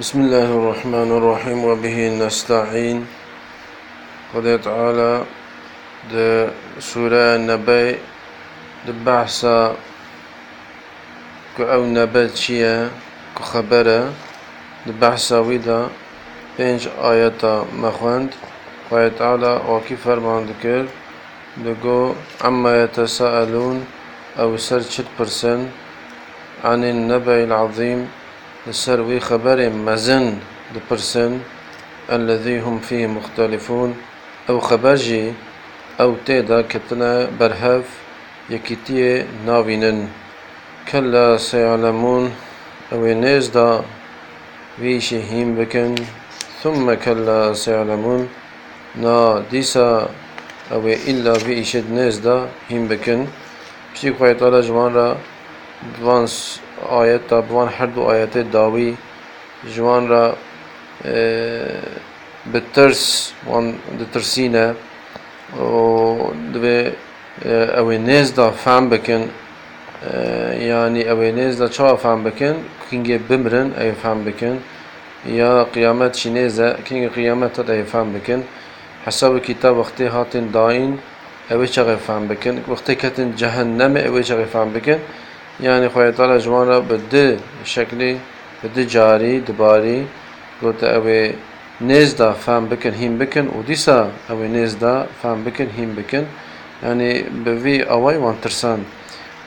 بسم الله الرحمن الرحيم وبه نستعين. قد تعالى ده سورة النبي ده بحثا كو أو نبات شيا كو خبرة ده بحثا ويدا بينج آياتا مخوند. قد تعالى وكي فرمان ذكر دقو عما يتساءلون أو سر برسن عن النبي العظيم لسر وي خبر مزن دبرسن الذي هم فيه مختلفون. أو خبرجي أو تيدا كتنا برهف يكتية ناوينن كلا سيعلمون أو نيزدا ويشي هيم بكن ثم كلا سيعلمون نا ديسا أو إلا ويشد نيزدا هيم بكن بشتي خوية طالة جوان را بوانس آيات بوان هر دو آيات داوي جوان را بالترس وان دترسينا و دبي اوي ناس دا فهم بكن يعني اوي ناس دا چا فهم بكن كينجي بمرن اي فهم بكن يا قيامت شنيزة كينجي قيامت دا فهم بكن حسب كتاب وقتي هاتن داين اوي چغي فهم بكن وقتي كتن جهنم اوي چغي فهم بكن يعني خويا تعالى جوانا بده شكلي بده جاري دباري قلت اوي نزدا فهم بكن هيم بكن وديسا اوي نزدا فهم بكن هيم بكن يعني بفي اوي وان ترسان.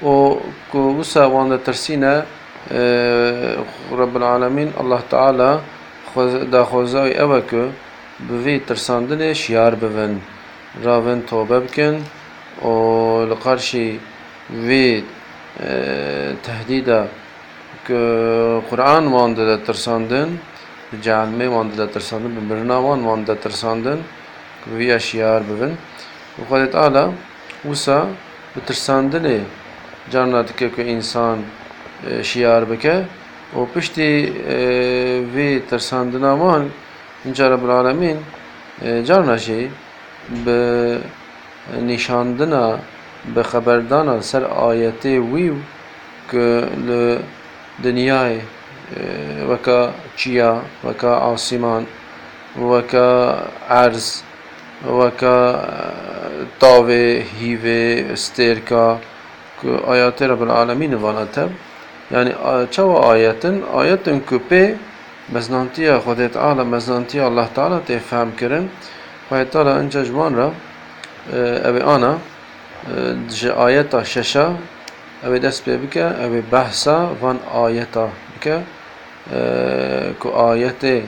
و كوسا وان ترسينا رب العالمين الله تعالى دا خوزاوي اوكو بفي ترساندنه شيار بفن راون توبه بكن و لقرشي في تهديدا قرآن وانده ترساندن جعلمه وانده ترساندن بمرنا وان وانده ترساندن ويا شيار ببن. وقال تعالى وسا بترساندنه جانا دكه که انسان شیار بکه و پشتی وی ترساندنا وان اینجا رب العالمین جانا شی به نشاندنا به خبردان سر آیت ویو که دنیای وکا چیا وکا آسمان وکا عرض وکا تاوه هیوه استرکا که آیات رب العالمین وانتب يعني چو آياتن آياتن كوبي مزنانتيا خدای تعالى مزنانتيا الله تعالى تفهم كرن خدای تعالى انجا جوان را أبي أنا جه آیتا ششا اوی دست پی بکه اوی بحثا وان آیتا بکه که آیت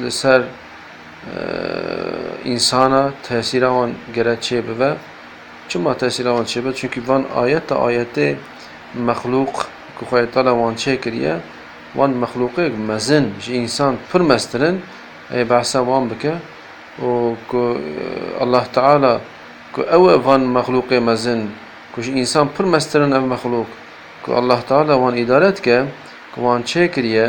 لسر insana tesiri avan gere çebe çuma tesiri avan çebe çünkü van ayet de ayette mahluk ku Xwedê Teala wan çêkiriye wan mexluqê mezin ji insan pir meztirin ê behsa wan bike û ku Allah Teala كو أو وان مخلوق مزن كوش إنسان پر مسترن أو مخلوق. كو الله تعالى وان إدارت که وان چه کریه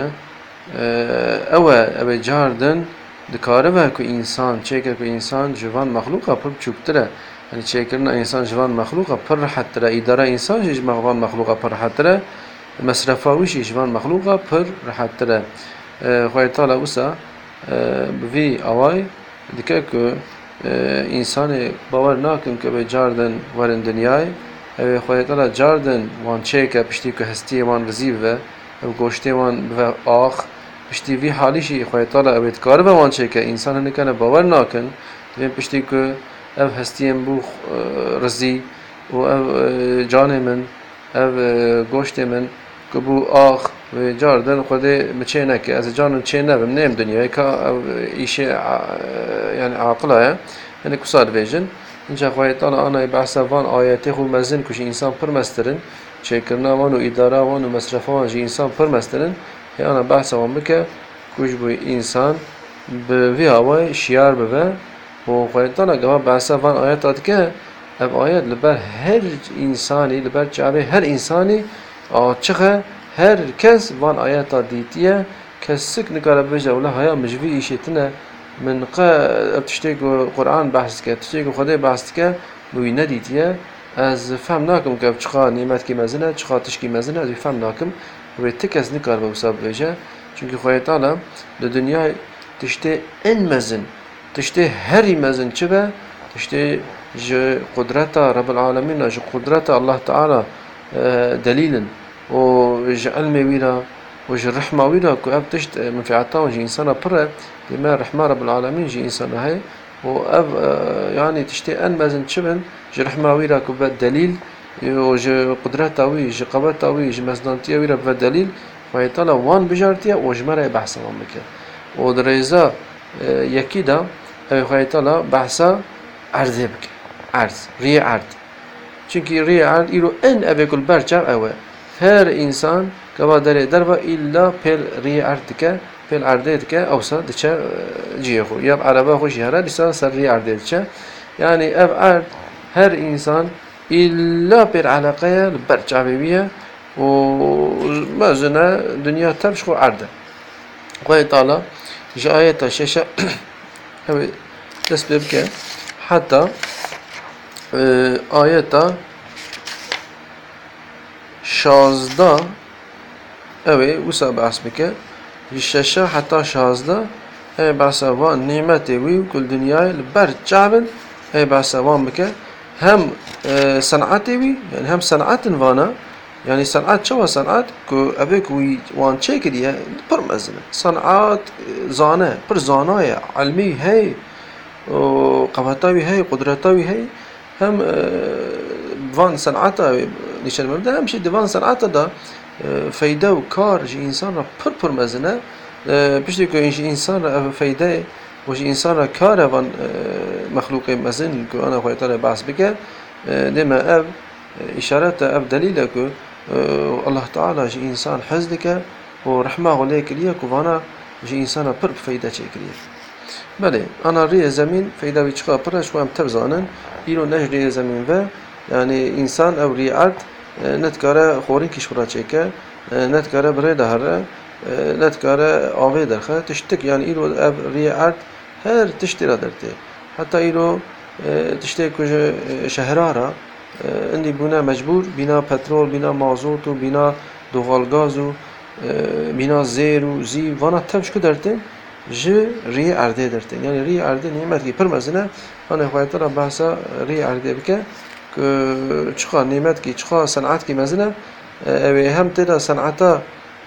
أو أو جاردن دکاره و که إنسان چه که إنسان جوان مخلوقه پر چوبتره يعني چه کرنا إنسان جوان مخلوقه پر راحت تره. إدارة إنسان جوان مخلوقه پر راحت تره. مصرفاویش جوان مخلوقه پر راحت تره. خواه تعالی وسا بوی آوای دکه که انسان باور ناکن که به جاردن ورن دنیای أو خواهی تعالی جاردن وان چه که پشتی که هستی وان رزیب و أو گوشتی وان و آخ پشتی وی حالیشی خواهی تعالی أو اتکار به وان چه که انسان نکنه باور ناکن. دویم پشتی که أو هستی بو رزی و أو جان من أو گوشت من که بو آخ. جاردن خود مچه نکه از جان چه نبم نیم دنیای که ایشه يعني عاقله يعني كساد فيجن اینجا خواهی تعالی آنای بحث وان آیاتی خو مزن کش انسان پر مسترن چه کرنا وان و اداره وان و مصرف وان جی انسان پر مسترن آنا بحث وان بکه کش بو انسان به وی هوای شیار بوه و خواهی تعالی گما بحث وان آیات که اب آیات لبر هر انسانی لبر جعبه هر انسانی آچخه هر کس وان آیات دیتیه کسک نکاره بجه ولا هیا مجوی ایشتنه من قا تشتيق قرآن بحث كه تشتيق خدا بحث كه بوي نديتيه از فهم ناكم كه چخا نعمت كي مزنه چخا تشكي مزنه از فهم ناكم و تکس نکار به وساب بجه. چونکه خواه تعالی در دنیای تشته ان مزن تشته هری مزن چه به؟ تشته ج قدرت رب العالمين ج قدرت الله تعالى و ج علم ويرا و ج رحمة ويرا كو أب تشت منفعتا و ج إنسان بره بما رحمة رب العالمين ج إنسان هاي. و أب يعني تشتي أن مزن چبن ج رحمة ويرا كو دليل و ج قدرت وي ج قوت وي ج مزدانتي ويرا بدليل فايتالا وان بجارتيا و جمرة بحث وان بك و دريزا يكي دا فايتالا بحثا عرضه بك عرض ري عرض چونكي ري عرض إلو إن أبي كل برچاو أوه. هر إنسان كوا داري دربا إلا بيل ري عرض كا بيل عرضه كا أوسا دچا جيخو ياب عربا خوش هرا لسا سر ري دچا يعني أب عرض هر إنسان إلا بيل علاقة برچاو بيه وما زنا دنيا تبشخو عرضه. قوي تعالى شاشة هو تسبب حتى آية شازده. اوه وسا بحث بکه ششه حتى شازده. هي بحثا وان نعمتي وي وكل دنياي لبر جعبن. هي بحثا وان بكه هم صنعتي وي يعني هم صنعت وأنا. يعني صنعت شو صنعت؟ كو ابيك وي وان تشيكريه بر مزنه. صنعات زانه. بر زانايا علمي هي وقواتاوي هي قدرتاوي هي هم فان صنعتا نشان مبدا هم شي دفان صنعتا دا فايدة وكار جي انسان را پر پر مزنه. بشتي كو انسان را فايدة وجي انسان را كار فان مخلوق مزن كو أنا خويا تعالى بحث بك ديما اب اشارات اب دليل كو الله تعالى جي انسان حزدك ورحمه عليك ليك وأنا جي انسان پر فايدة چكريه بله آنا ري زمين فايدة بيچخا پرش و هم تبزانن ایرو نش ری زمین و یعنی انسان أو ری ارد نتکاره خورین کش خورا چکه نتکاره بره دهره نتکاره آوه درخه تشتک یعنی ایرو أو ری ارد هر تشتی را درته حتی ایرو تشتی کج شهرارا اندی بنا مجبور بنا پترول بنا مازوت و بنا دوغالگاز و بنا زیر و زی وأنا تمش که درته جه ری ارده درته یعنی ری ارده نعمت کی پر مزنه أنا خويا ترى بحثا ري عردي چخا نعمت كي چخا صنعت كي مزنا اوي هم تدا صنعتا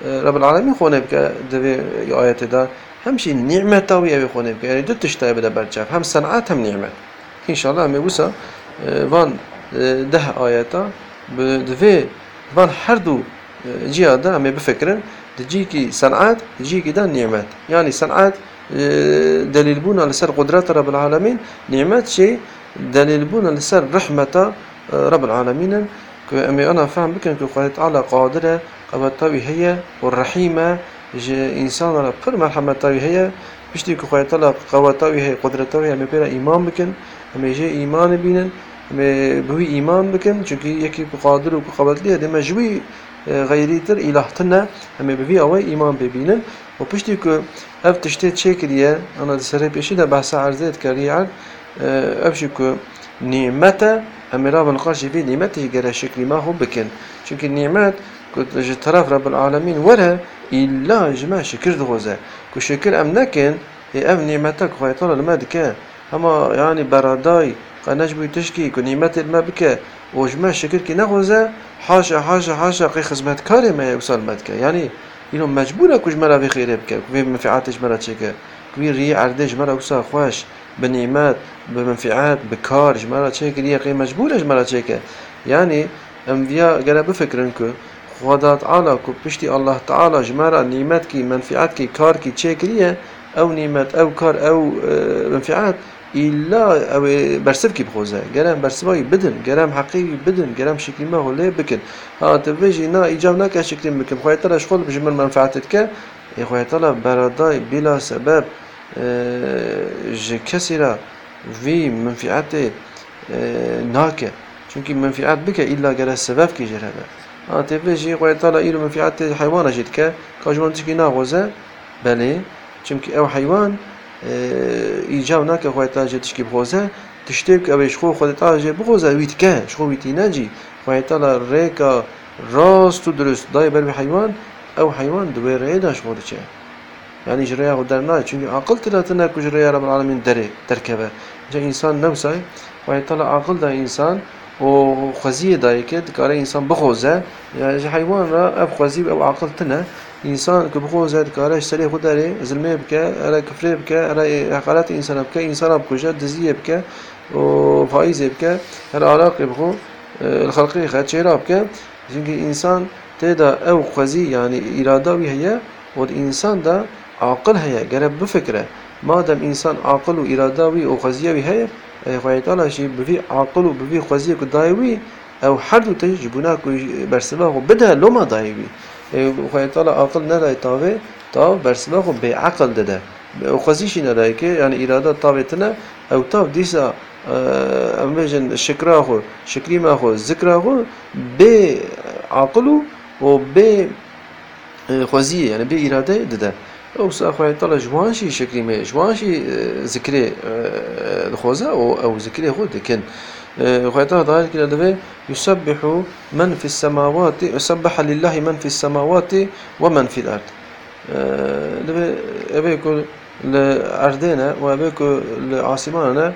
رب العالمين خونه بك دبي آيات دا همشي نعمة وي اوي خونه بك يعني دو تشتا بدا برچاف هم صنعت هم نعمت إن شاء الله همي وسا وان ده آياتا بدفي وان هردو جهة دا همي بفكرن دجيكي صنعات دجيكي دا نعمت يعني صنعات دليل بونا لسر قدرات رب العالمين نعمات شيء دليل بونا لسر رحمة رب العالمين. أمي أنا فاهم بكن كو قد تعالى قادرة قبطاوي هي والرحيمة. جي إنسان على بر مرحمة تاوي هي بشتي كو قد تعالى قواتاوي هي قدرتاوي أمي بيرا إيمان بكن. أمي جي إيمان بينن أمي بوي إيمان بكن. چونكي يكي كو قادر وكو قبط ليه دي مجوي غيري تر إلهتنا أمي بوي أوي إيمان ببينن و پشتی که اف تشتیت چه کریه أنا سر پیشی ده بحث عرضت کریه افشی که نعمت امرا بنقاش في نعمته جرى شكل ما هو بكن. چونك النعمات كنت طرف رب العالمين ولا إلا جماع شكر دغوزة. كو شكر أم نكن أم نعمتك خيطان لما دكا. أما يعني براداي قناش بي تشكي كو نعمت الما بك وجماع شكر كي نغوزة حاشا حاشا حاشا قي خزمت كاري ما يوصل مدك يعني اینو مجبورة کج مرا به خیره بکه کوی منفعاتش مرا چکه کوی ری عردش مرا وسا خوش. به نعمت به منفعات به کارش مرا چکه ری قی مجبورش مرا چکه یعنی انبیا گره بفکرن که خدا تعالی کو پشتی الله تعالی جمرا نعمت کی منفعات کی کار کی چکریه أو نعمت أو کار أو منفعات إلا أو برسف كي بخوزة. جرام برسفاي بدن جرام حقيقي بدن جرام شكل ما هو ليه بكن. ها تبيجي نا إيجاب ناك شكل بكن. خويا ترى شغل بجمل منفعتك؟ يا خويا ترى بلا سبب. كسرة في منفعته ناكة. چونكي منفعات بك إلا جرى السبب كي جرى ها تبيجي خويا ترى إلو منفعات حيوان جدك كاجوان تشكي ناغوزة. بلي چونكي أو حيوان ایجاب نکه خواهی تاجه تشکی بخوزه تشتیب اوش خو خود تاجه بخوزه ویت که شخو ویتی نجی خواهی تالا ریکا راست و درست. دای بر حیوان أو حيوان دويره داش خورچه يعني جريا ودر ناي چونك عقل تلاتنا كجريا رب العالمين دري تركبه جا إنسان نفسه ويطلع عقل دا إنسان و خوزیه دایی که دکاره إنسان بخوزة. يعني حیوان را أب خوزی أو عقل تنه. إنسان که بخوزة دکاره سری خود داره ظلمه بکه أرا کفره بکه أرا حقارت إنسان بکه إنسان بکشه دزیه بکه و فائزه بکه هر علاقه بخو الخلقی خد چهره بکه چونکه إنسان تدا أو خوزی يعني إرادة وی هي و الانسان دا عاقل هي قرب بفكره. ما دام انسان عاقل و اراده وی أو خوزیه وی هي خواهی تعالی شی بوی عاقل و بوی خوزی کو دایوی دو تیج جبونا کو برسبا خو بده لما دایوی. خواهی تعالی عاقل ندای تاوه تا برسبا خو به عقل دده. خوزیشی ندای که یعنی اراده تاوه تنه أو تاو دیسا ام بيجن شكرا خو شكري ما خو ذكرا خو ب عقلو و ب خوزيه يعني ب اراده دده أو ساخوي طلع جوانشي شكلي ما جوانشي ذكري الخوزة أو أو ذكري خود لكن خوي طلع ضايل كده دبي يسبح من في السماوات يسبح لله من في السماوات ومن في الأرض. دبي أبي يقول لأردنا وأبي يقول لعاصمانا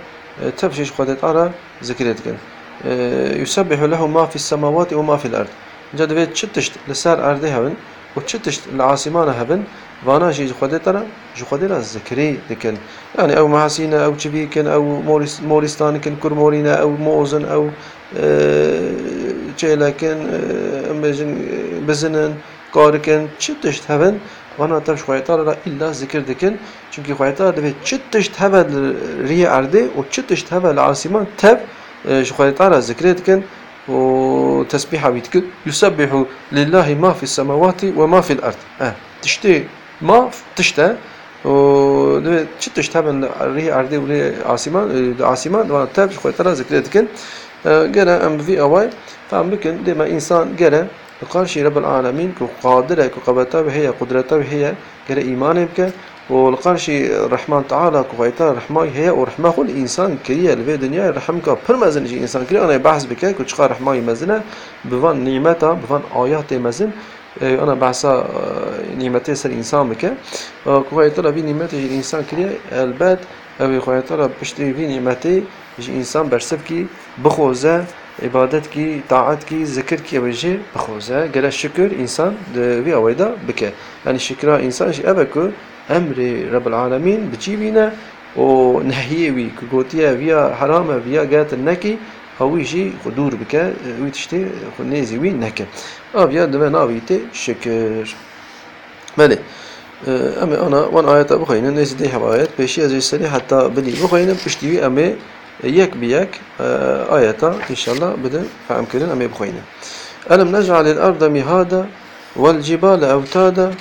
تبشيش خودت على ذكريت كده يسبح له ما في السماوات وما في الأرض. جد بيت شتشت لسار أرضي هبن وتشتشت العاصمان هبن؟ فانا جي خودي ترى جو خودي لا ذكري لكن يعني أو محاسينا أو تشبيكن أو موريس موريستان كن كرمورينا أو موزن أو چيلكن امجن بزنن قاركن چتشت هبن؟ وأنا تبش خويتار الا ذكر دكن çünkü خويتار دبي چتشت هبل ري ارده و چتشت هبل العاصمان تب شو خويتار ذكر دكن وتسبيحه بيتكل يسبح لله ما في السماوات وما في الأرض. آه. تشتي ما تشتا و تشتا من ريه أرضي ولي عاصمان عاصمان وأنا تاب خوي ترى ذكرت كن. جرى أم في أواي. فهم بكن دما إنسان جرى قارشي رب العالمين كو قادرة كو قبته هي قدرته هي جرى إيمان بك والقرشي الرحمن تعالى كويتا رحماي هي ورحمة كل إنسان كريه لفي دنيا رحمك برمزن جي إنسان كريه أنا بحث بك كو تشقى رحماي مزنة؟ بفان نعمتا بفان آيات مزن. أنا بحثا نعمتي سر إنسان بك كويتا لفي نعمتي جي إنسان كريه البات أو كويتا بشتري في نعمتي جي إنسان برسب كي بخوزه. عبادت کی طاعت کی ذکر کی اوجه بخوزه. گله شکر إنسان وی اویدا بکه یعنی شکر إنسان شی ابکو أمر رب العالمين بتجيبينا ونهيه وي كوتيا ويا حرامة ويا جات النكي هوي شي خدور بك ويتشتي خنيزي وي نكا ابيا دما ناويتي شكر بله اما أنا وان آيات بخينا نيز دي آيات بشي از السري حتى بلي بخينا بشتي اما يك بيك آيات إن شاء الله بدا فهم كلن اما بخينا ألم نجعل الأرض مهادا والجبال أوتادا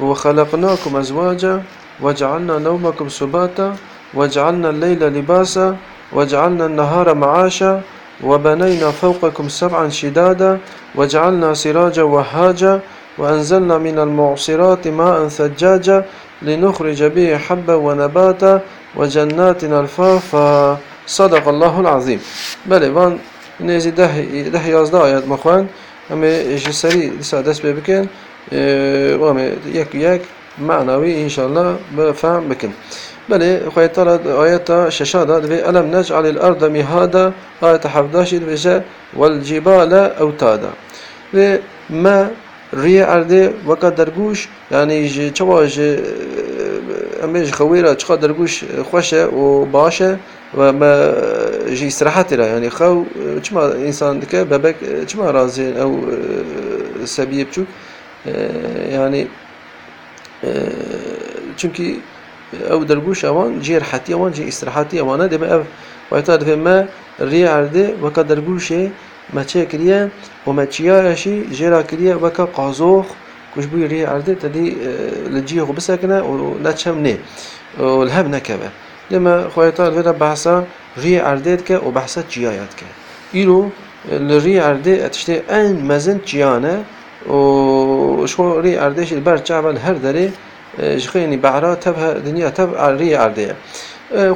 وخلقناكم أزواجا وجعلنا نومكم سباتا وجعلنا الليل لباسا وجعلنا النهار معاشا وبنينا فوقكم سبعا شدادا وجعلنا سراجا وهاجا وأنزلنا من المعصرات ماء ثجاجا لنخرج به حبا ونباتا وجنات ألفافا. صدق الله العظيم. بله وان نيزي ده ده يازده آيات مخوان همه جسري لسا دست ببكن وامي يك يك معنوي إن شاء الله بفهم بكن. بله خوي ترى آيات ششادة دبي ألم نجعل الأرض مهادا آية حفداشي دبي والجبال أوتادا ما ري أرضي وقت درجوش يعني چواج أمش خويرة چقا درجوش خوشة وباشة وما جي استراحتي يعني خو چما إنسان دكا ببك چما رازي أو سبيب چوك؟ يعني چونکی أو درگوش اوان جی راحتی اوان جی استراحتی اوانه دم اف وقتا دفع ما ری عرده وکا درگوشه ما چه کریه و ما چیایشی جرا کریه وکا قازوخ كوش بوي ري عرضي تدي لجيه بسكنه ونتشم نه والهب نكبه لما خويتا فينا بحثا ري عرضيت كه وبحثا جيايات كه إلو الري عرضي اتشتي ان مزن جيانه و شو ري أرديش البر جعبل هر دري شخيني بعرا تبها دنيا تب ري أردية.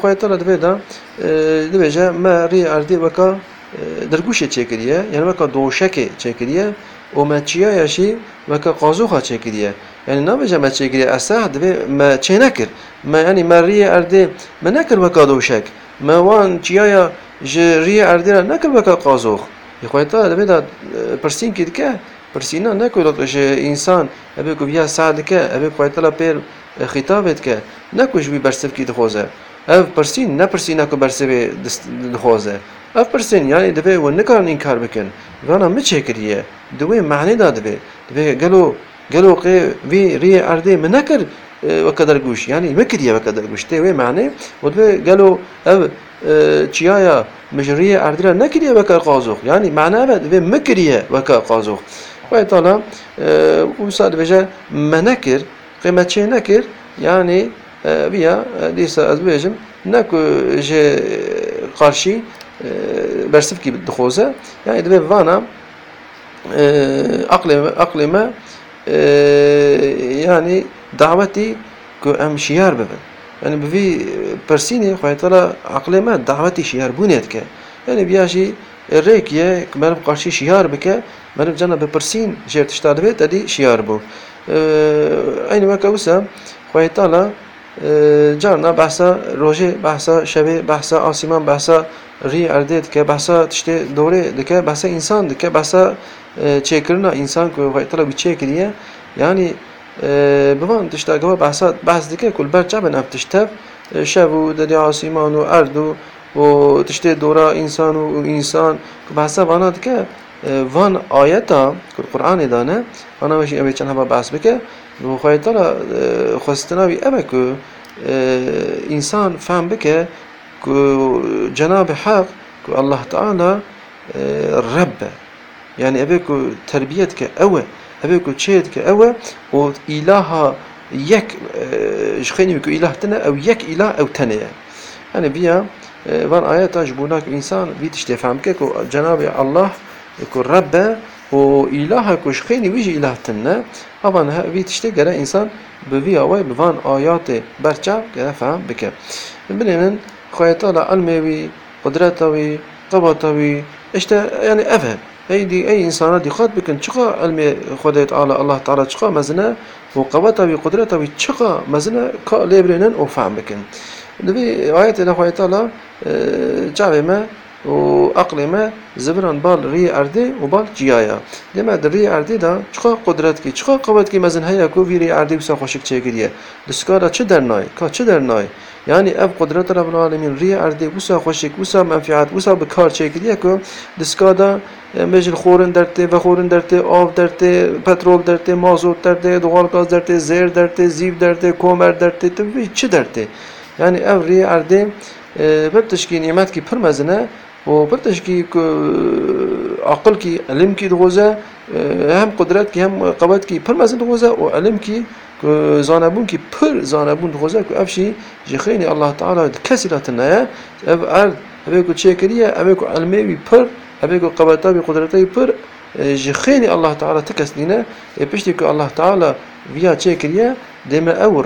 خويا طلع دبيدا دبيجا ما ري أردي بكا درگوش چکریه یعنی وکا دوشک چکریه و ما چیا یاشی وکا قازوخا چکریه یعنی نبجه ما چکریه اصح دوی ما چه نکر ما یعنی ما ریه ارده ما نکر وکا دوشک ما وان چیا یا ریه ارده نکر وکا قازوخ. یخوای تا دوی دا پرسین که پرسینا نکرد که انسان ابی کو بیا سعد که ابی خوای تا پیر خطابت که نکوش بی برسف کی دخوزه اف پرسین نپرسینا کو برسف دخوزه اف پرسین یعنی دبی و نکارن این کار بکن وأنا مچه کریه دوی معنی دا دبی دبی گلو گلو قی وی ری ارده من نکر وقدر گوش يعني مكرية وقدر گوش تي معنى ودبي قالوا أو چيايا مجرية أردرا نكرية وكا قازوخ يعني معنى أبد مكرية وكا قازوخ ويطالا وصاد بجا منكر قيمة شيء نكر يعني بيا ديسا أزبيجم نكو جي قارشي برسفكي بالدخوزة يعني دبي فانا أقلمة أقلمة يعني دعوتي كو أم شيار ببن. يعني بفي برسيني خوي طلع عقلمة دعوتي شيار بونيت كه يعني بياشي بك من جنا ببرسين جير تشتاد بيت أدي شيار بو أين وقت وسا خوي طلع جارنا بحثا روجي بحثا شبه بحثا آسيمان بحثا ری اردید که بحثا تشته دوره دکه بحثا انسان دکه بحثا چیکرنا انسان که وقت طلب چیکریه یعنی بوان تشتا گوا بحثا بحث دکه کل بر چه بنف تشتف شبو دنیا آسیمان و ارد و تشته دوره انسان و انسان که بحثا وأنا دکه وان آیتا که قرآن دانه وأنا وشی اوی چند هبا بحث بکه و خواهی تلا خواستناوی اوه که انسان فهم بکه جناب حق الله تعالى رب. يعني أبيكو تربيتك أوى أبيكو تشيتك أوى وإله يك شخيني بكو إله تنا أو يك إله أو تنا يعني بيا وان آيات جبوناك إنسان بيتش تفهمك جناب الله يكون رب وإله كشخيني ويجي إله تنا طبعا بيتش تقرأ إنسان بفيا وي بفان آيات برچا كده فهم بك بنين خواهی تعالی علمي قدرتوي قوتوي اشتا يعني افهم هيدي اي انسان دي خاط بكن چقا علم خدای تعالی الله تعالی چقا مزنه و قوتوي قدرتوي چقا مزنه کا ليبرنن أو فهم بكن دبي آيات الله تعالی جاوه ما و عقل ما زبران بال ری اردی و بال جیایا لما در ری اردی دا چقا قدرت کی چقا قوت کی مزن هیا کو وی ری اردی بسا خوشک چه گریه دسکارا چه در نای کا چه در نای يعني اف قدرت رب العالمين ري اردي وسا خوشك وسا منفعات وسا بكار چه كو دسكادا مجل خورن درته و خورن درته آب درته پترول درته مازوت درته دوغال گاز درته زیر درته زیب درته کومر درته تو چه درته يعني اف ري اردي بتشكي نعمت کی پر مزنه و برتش کی عقل کی علم کی دغوزه هم قدرت کی هم قوت کی پر مزن دغوزه و علم کی زانبون کی پر زانبون دغوزه که افشی جخینی الله تعالی کسی لا تنایا اف ارد اوه کو چیکریه اوه کو علمی پر اوه کو قوتا بی قدرتی پر جخینی الله تکسنینه پشتی که الله تعالی ویا چیکریه دم أو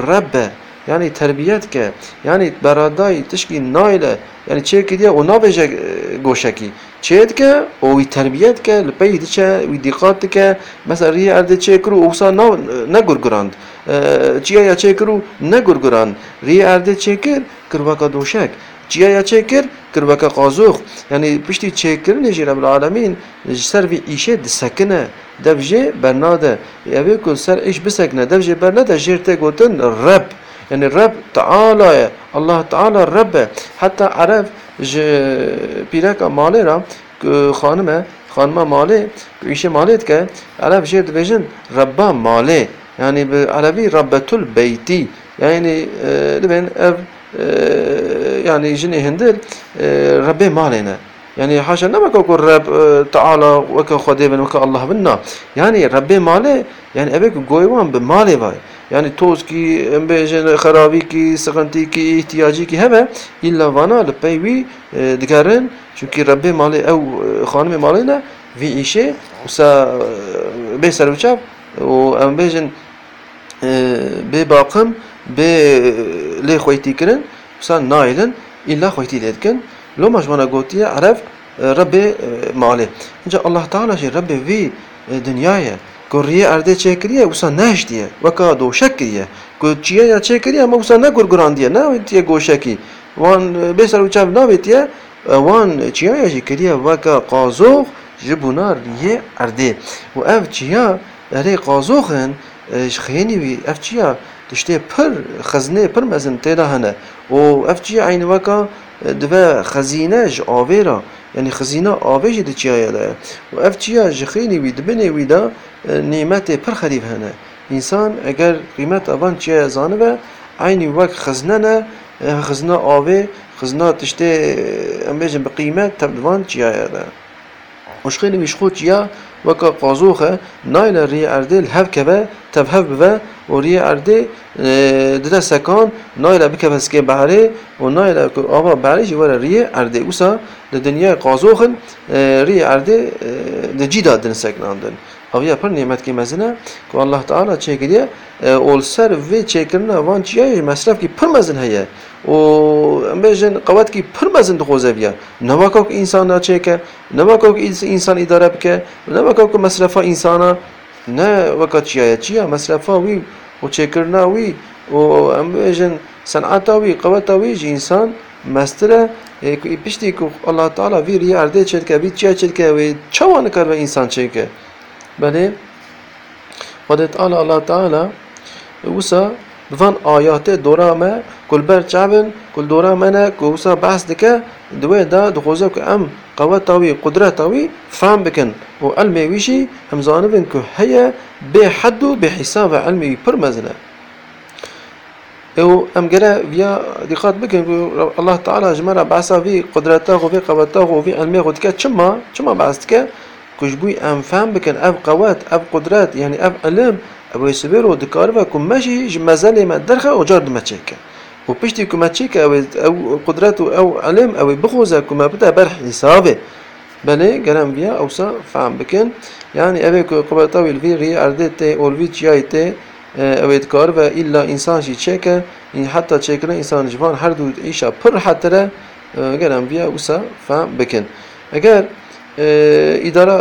yani terbiyet ke yani beradayı tişki nayle yani çe kidiye o nabeje goşaki çet ke o terbiyet ke lepey diçe vi dikkat ke mesela riye erde çe kuru olsa na ne gurgurand çiye ya çe kuru ne gurgurand riye erde çekir kırvaka doşak çiye ya çekir kırvaka qazux yani pişti çekir ne jira bil alamin ser vi işe disekine devje bernade evi kul ser iş bisekne devje bernade jirte gotin rab يعني الرب تعالى الله تعالى الرب. حتى عرف ج پیرک مالی را خانمه خانمه مالی ایشه مالیت که عرب جه دویجن ربا مالی يعني بالعربي ربة البيتي يعني دبن أف يعني جني هندل ربي مالنا يعني حاشا نما كو رب تعالى وك خديبن وك الله بنا. يعني ربي مالي يعني أبيك جويوان بمالي باي. Ki embejin xarabi ki sıkıntı ki ihtiyacı ki heme illa vana li peyvi dikarin çünkü Rabbi mali ev hanım mali ne vi işe usa be servçav o embejin be bakım be le xoyti kirin usa nailin illa xoyti ledkin لو مش وأنا قوتية عرف رب ماله اینجا الله تعالی جی رب وی دنیای گریه ارده چه کریه وسا نهشتیه وکا دوشک کریه کو چیه یا چه کریه اما وسا نه گرگراندیه نه تیه گوشکی وان بسر و چاپ نابتیه وان چیه یا جی کریه وکا قازوخ جبونا ریه ارده و اف چیه اره قازوخن خیلی وی اف چیه تشتي پر خزنه پر مزن تيدا هنا و اف چیه عین وکا دبا خزينة ج آويرا يعني خزينة آوي جي دچيا دا و اف چيا جخيني وي دبني وي دا نعمت پر خريف هنا انسان اگر قيمت اوان چيا زانه عيني وقت خزنه خزنه آوي خزنه تشتي ام بيجن بقيمة تبدوان چيا دا وش خيني ويش خود چيا وكا قازوخه نايل ري اردل هف كبه تفهف ببه و ري ارده دده سکان نايل بك بسكي بحري و نايل آبا بحري ورا ري ارده وسا لدنيا قازوخن ري ارده دجيدا دن سكنان دن نعمت کی مزنه که الله تعالی چه کریه اول سر و چه کرنا وان چیه مصرف کی پر مزن هیه و بیشن قوت کی پر مزن دخوزه بیا نواکو که انسان چه که نواکو که انسان اداره بکه نواکو که مصرف انسان نه وقت چیه چیه مصرف وی و چه کرنا وی و ام بیشن صنعت وی قوت وی انسان مستره پشتی که الله تعالی وی ری ارده چه که بی چیه چه که وی چوان کار و انسان چه که بله خودت آل الله تعالی وسا بفان آیات دورا ما كل بر چابن كل دورا منا كوسا بحث دكا دوي دا دخوزا كو ام قوة تاوي قدرة تاوي فهم بكن و علمي ويشي هم زانبن كو هيا بحد بحساب علمي پر مزنه أو ام جرا فيا دقات بكن الله تعالى جمرة بعثا في قدرته وفي قوته وفي علمه ودكا چما چما بعثتك كشبوي ام فهم بكن اب قوات اب قدرات يعني اب علم ابو يسبر ودكار وكم ماشي مازال ما درخه وجرد ما تشيك وبشتي كما تشيك أو أو قدرات أو علم أو بخوزه كما بدا برح حسابه بله گرم بیا اوسا فهم بکن يعني ابي قبطاوي الفي ري اردته أو الفي جايته اوید کار و الا انسان شي چکه این حتی چکره انسان جوان هر دو ایشا پر حتی گرم بیا اوسا فهم بکن اگر اداره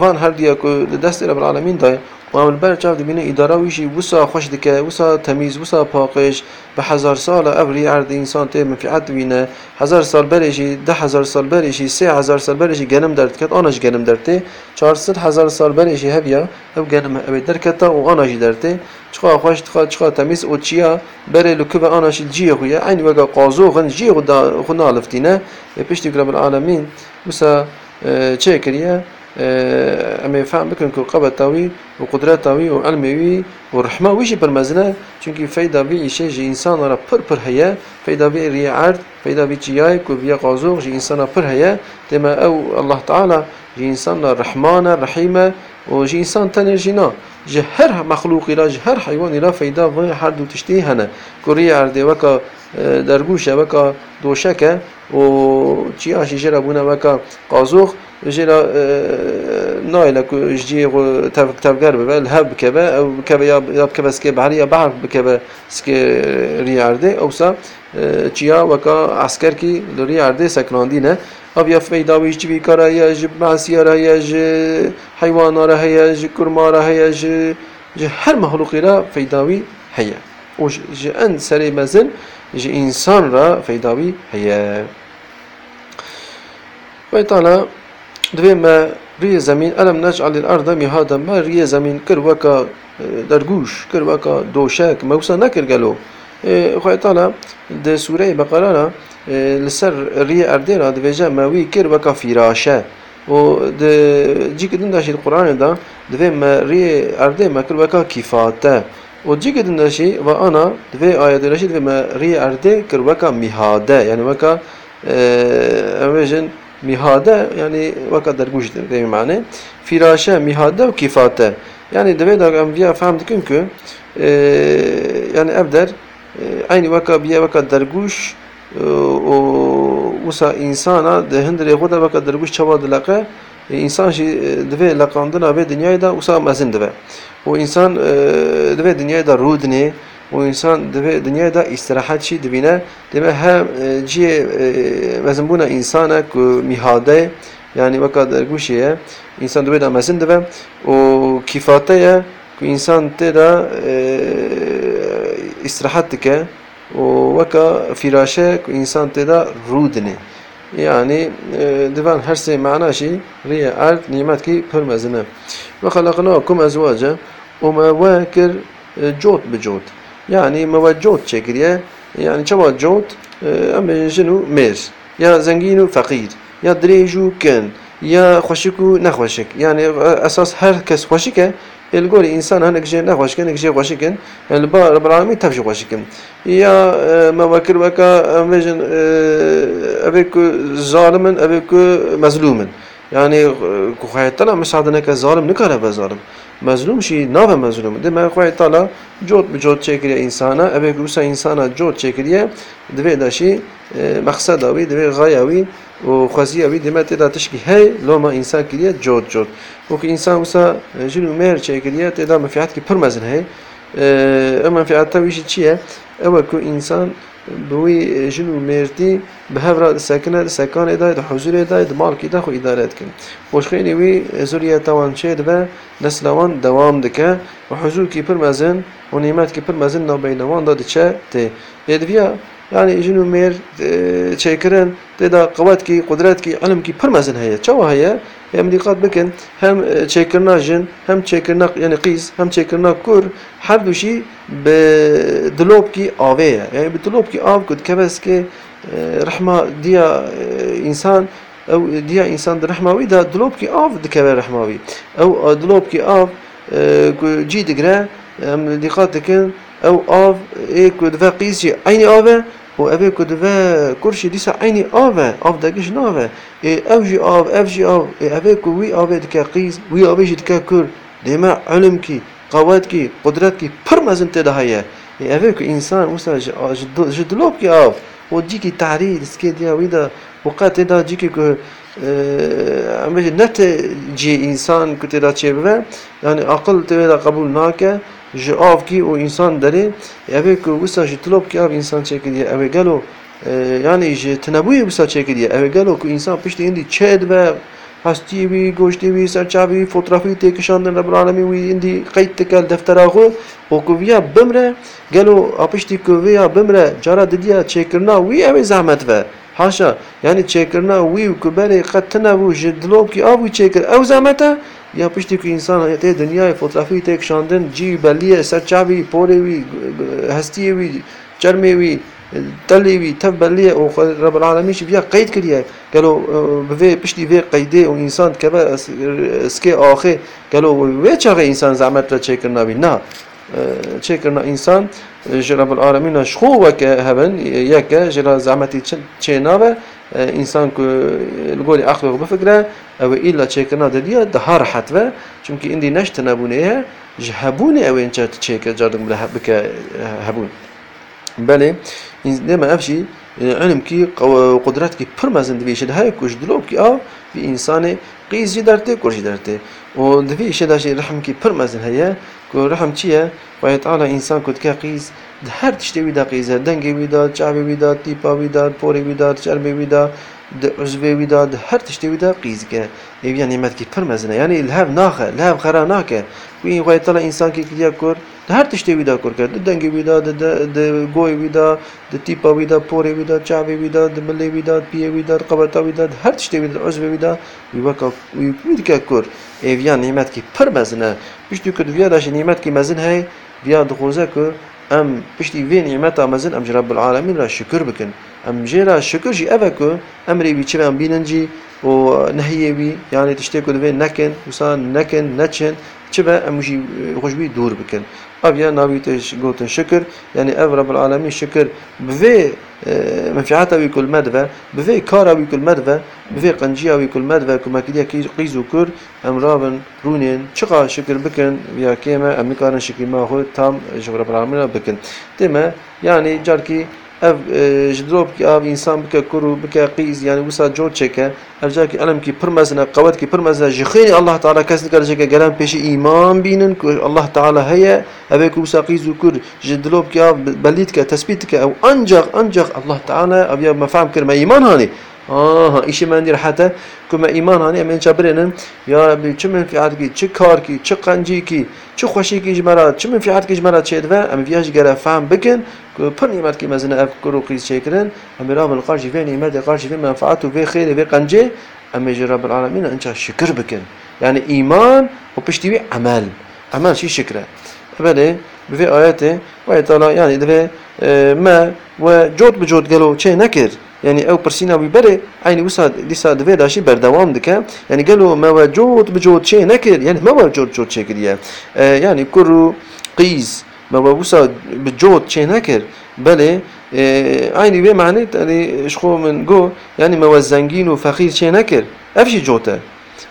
وان هر دیا کو دست رب العالمین دای و عمل بر چاو دبینه اداره ویشی وسا خوش دکه وسا تمیز وسا پاقش به هزار سال ابری عرض انسان ته منفعت بینه هزار سال برشی ده هزار سال برشی سه هزار سال برشی گنم درد کت آنش گنم درته چهارصد هزار سال برشی هبیا أو گنم أو در کتا و آنش درته چخوا خوش چخوا چخوا تمیز أو چیا؟ بره لکوب آنش الجی خویا عین وگا قازو خن جی خدا خنا لفتینه رب العالمین وسا چه کریه؟ أما فهم بکن که قبل تاوی و قدرت تاوی و علم وی و رحمه ویشی پر مزنه چونکی فایده بی ایشه جی إنسان را پر پر هیا فایده بی ری عرض فایده بی چیای که بیا قازوق جی إنسان پر هیا تما أو الله تعالی جی إنسان رحمانة رحیمه و جی انسان تنه جینا جه هر مخلوقی را جه هر حیوانی را فایده و هر دو تشتی هنه کری عرضه وکا درگوشة وکا دوشکه و چی آشی جرا بونه وکا جرا نایل کو جی و تف تفگر به الهب کبه یا یا کبه سکه بحری یا بحر بکبه سکه ریارده أو سا چیا وکا عسکر کی ریارده سکناندی نه أب یا فیدا ویش چی بیکاره یا ج معصیه را یا ج حیوان را یا ج کرما را یا ج هر مخلوقی را فیداوی هيا. وش أن سري مزن جي إنسان را فيداوي هيا. ويطالع دوی ما روی زمین. الم نجعل الأرض مهادا؟ ما روی زمین کر وکا درگوش کر وکا دوشک. موسا نکر گلو. خواه تعالی ده سوره بقره لسر ری ارده را دویجه ماوی کر وکا فراشه. و ده جی کدن داشت القرآن دا دوی ما ری ارده ما کر وکا کفاته و جی کدن داشت و آنا دوی آیت رشید دوی ما ری ارده کر وکا مهاده. یعنی وکا امویجن mihade yani ve kadar güçtür diye mani. Firaşe, mihade ve kifate. Yani deve da enbiya fahmdikin ki e, yani evder e, aynı vaka biye ve kadar güç e, o usa insana de hindre huda ve kadar güç çabadı laka e, insan şi dve lakandına ve dünyayı da usa mazin dve. O insan dve dünyayı da ruh و انسان دبی دنیا دا استراحت چی دبینه دبی هم جی مزن بونا إنسان که میهاده يعني وكا قوشيه إنسان دويدا مزن دبا وكفاتية إنسان تدا استراحتك ووكا فراشة إنسان تدا رودنه يعني دفان هرسي معناه شيء ريا أرض نعمت كي فرمزنا وخلقناكم أزواجا. وما واكر جوت بجوت. يعني ما جوت شكريا يعني شو جوت أما جنو مير يا زنجينو فقير يا دريجو كان يا خوشكو نخوشك. يعني أساس هر كس خوشكه الجول إنسان هنك جي نخوش كن جي خوش كن البا العالمين تفش خوش يا ما وكر وكا مجن أبيك ظالما أبيك مظلوما. يعني خوي طلع مساعدنا كظالم نكره بظالم مظلوم شي نابه مظلوم. ده ما خوي طلع جوت بجوت شكل إنسانا أبيك وسا إنسانا جوت شكل دوي داشي مقصد أوي دوي غاية أوي وخوازي أوي دما تدا تشكي هاي لو ما إنسان كريا جوت جوت. وكي إنسان وسا جنو مهر شكل تدا منفعات كي برمزن هاي أما منفعات تاويش چیه؟ أو كو إنسان بوي جنو ميرتي بهفرا ساكنة سكان إداي حضور إداي مال كده خو إدارات كن وش خيني وي زوريا توان شيد با نسلوان دوام دكا وحضور كي برمزن ونعمت كي برمزن نبينوان دا دچه تي يدفيا يعني جنو مير تشيكرن تدا قوات كي قدرات كي علم كي برمزن هي شو هي هم دقات بكن هم تشيكرنا جن هم تشيكرنا يعني قيس هم تشيكرنا كور هر دوشي بدلوب كي آوية يعني بدلوب كي آو كد كبس كي رحمة ديا إنسان أو ديا إنسان رحمة وي دا دلوب كي آف دكبر رحمة أو دلوب كي آف جي دقرا هم دقات بكن أو آف ای کدوه قیسی عینی آوه و اوه کدوه کرشی دیسا عینی آوه آف دگش ناوه أو جی آف آف جی آف. اوه که وی آوه دکه قیس وی آوه جی دکه کر دیما علم کی قوات کی قدرت کی پر مزن ای اوه که إنسان مثلا جدلوب کی آف. و تعریل اسکی دیا ویدا وقت دا جی کی که اما نت جی إنسان چه بوه yani akıl teveda kabul nake ji av ki o insan derê evê ku wisa ji tilop ki av insan çekiriye evê gelo yani ji tinebûyê wisa çekiriye evê gelo ku insan piştî hindî çê dibe hestiyê wî goştê wî serçavî wî fotoğrafî tê kişandin Rabbil Alemîn wî hindî qeyt dike deftera xwe û ku viya bimre gelo a piştî ku viya bimre cara didiya çêkirina wî evê zehmet ve haşa yani çêkirina wî ku berê qet tinebû ji dilop ki av wî çêkir ew zehmet e یا پشتی که انسان ته دنیای فوتوگرافی تک شاندن جی بلیه سرچاوی پوری وی هستی وی چرمی وی تلی وی تف بلیه أو رب العالمین بیا قید کریه قالو به پشتی به قیده و انسان کبا اسکی آخه قالو و چه انسان زحمت را چه کرنا بی؟ نه. انسان؟ رب العالمین شخو وک هبن یک جرا زحمتی انسان که لقولي عقله بفكره أو الا تشيكنا دليا ده راحت و چونكي اندي نشت نبونه جهبوني أو انت تشيك جاردن بلا بك هبون. بله لما افشي علم كي قدرات كي برمزن دبي شد هاي كوش دلوب كي آو في انسان قيس جي درته كوش درته. و دبي شد هاشي رحم كي برمزن هيا كو رحم چيه ويتعالى انسان كود كاقيس هر تشتي ويدا قيزة دنگي ويدا چعبي ويدا تيپا ويدا پوري ويدا چربي ويدا عزبي ويدا هر تشتي ويدا قيزك أيوه نعمت كي فرمزنا يعني الهاب ناخه الهاب خرا ناكه وين ويتعالى انسان كي كديا كور هر تشتي ويدا كور كد دنگي ويدا د د گوي ويدا د تيپا ويدا پوري ويدا چعبي ويدا د ملي ويدا بي ويدا قبطا ويدا هر تشتي ويدا عزبي ويدا ويوكا ويوكا كور أيوه نعمت كي فرمزنا بيشتو أم پشتی وی نعمت آمزن أم رب العالمین را شکر بکن ام جرا شکر جی اوکو امری بی چه ام بینن جی و نهیه بی یعنی تشتی کد وی نکن وسان نکن نچن چه ام جی خوش بی دور بکن ابيا ناويتش قوتن شكر يعني اف رب العالمين شكر بفي منفعاتا ويكل مدفع بفي كارا ويكل مدفع بفي قنجيا ويكل مدفع كما كديا قيزو كر ام رابن رونين چقا شكر بكن يا كيما ام نكارن شكر ما خو تام شكر رب العالمين بكن تما يعني جاركي اف جدروب کی آب انسان بکه کرو بکه قیز یعنی وسا جور اف جا کی علم کی پرمزنا قوت کی پرمزنا جخین الله نکر چکه گرم پیش ایمان بینن که الله تعالی هيا ابي کو وسا قیز و کر جدروب بلید که تثبیت که أو انجق انجق الله تعالی ابي ما فهم کرم ایمان هانی آه إيش ما ندير حتى كما إيمان هاني أمين شابرين يا ربي شو من في عادك شو كاركي شو قنجيكي شو خوشيكي جمرات شو من في عادك جمرات شيء دفع؟ أم فيهاش جرا فهم بكن كل نعمت كي مزنا أفكر وقيس شكرن أم رام القرش في نعمت القرش في منفعته في خير في قنجي أم يجي رب العالمين أنت شكر بكن يعني إيمان وبشتوي عمل. عمل شي شكره بله بفي آياته وآيات الله يعني دفع ما وجود بجود قالوا شيء نكر يعني أو برسينا ببره عيني وسا لسا دفي داشي بردوام دكا يعني قالوا ما وجود بجود شيء نكر يعني ما وجود جود شيء آه يعني كرو قيز ما وسا بجود شيء نكر آه عيني بي معنى يعني شخو من جو يعني ما زنگين وفقير شيء نكر افشي جوته.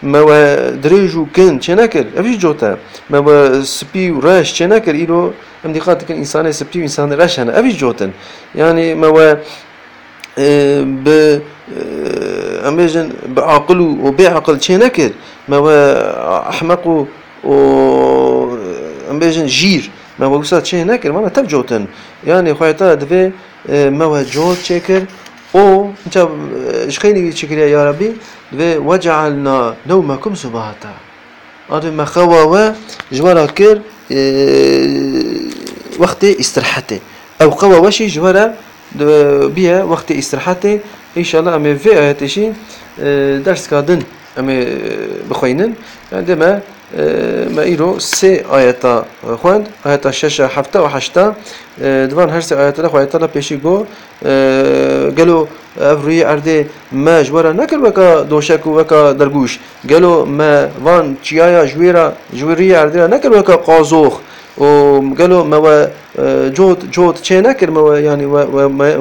ما دريج وكن شيء نكر افشي جوته ما سبي وراش شيء نكر إلو ام دقات كان انسان سبي وانسان راش هنا افشي جوتن يعني ما ب اميجن بعقل وبعقل شي نكر ما احمق و اميجن جير ما هو قصات شي نكر ما تبجوتن يعني خويتا دفي ما جوت شكر انت شخيني شكر يا ربي؟ وجعلنا نومكم سباتا. هذا ما خوا جوارا كر وقت استراحته أو قوا وشي جوارا بيا وقت استراحته إن شاء الله ام في هاتشي درس كادن ام بخوينن. عندما ما إيرو سي آياتا خوان آياتا ششة حفتا وحشتا دوان هر سي آياتا لخو آياتا بيشي جو قالوا أفروي أردي ما جوارا نكر وكا دوشك وكا درگوش قالوا ما وان چيايا جويرا جويريا أردي نكر وكا قازوخ وقالوا ما جوت جوت چه نكر ما يعني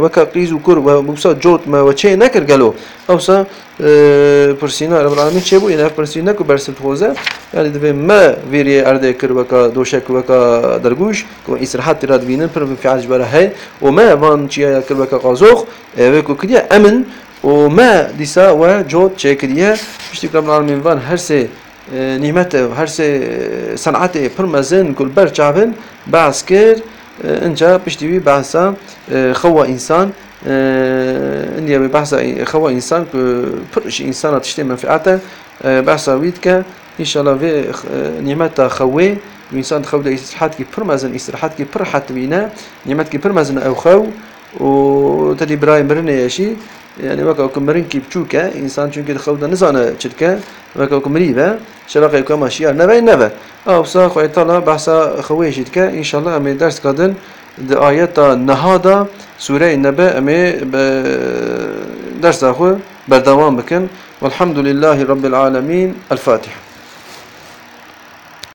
وكا قيز وكر ومبسا جوت ما وچه نكر قالوا اوسا پرسینا رب العالمین چه بو یعنی پرسینا کو برس خوزه يعني دفع ما فيري أرده كر وكا دوشك وكا درگوش كو إسراحات راد بينن پر في عجب هاي وما وان چيا كر وكا قازوخ وكو كديا أمن وما ديسا وجود چه كديا بشتي رب العالمين وان هر سه نعمته هر سه صنعته پر مزن كل بر چابن بعض كر انجا بشتي بحثا خوا إنسان اندیا به بحث خوا إنسان پرش إنسان تشتی منفعته بحث وید که انشالله في نعمت خوي. وإنسان خو ده استراحات كي پر مزن استراحات كي پر حت بينا. نعمت كي پر مزن أو خو. وتدي براي مرن يشي يعني وكا كمرن كي بچوكا إنسان چونك خو ده نزانة چركا وكا كمريبا شبقة كما شيار نبا نبا أو بصا خوي طالع بحث خوي شدكا إن شاء الله أمي درس قادن. ده آيات نهادا سورة النبأ أمي درس أخو بردوام بكن والحمد لله رب العالمين الفاتح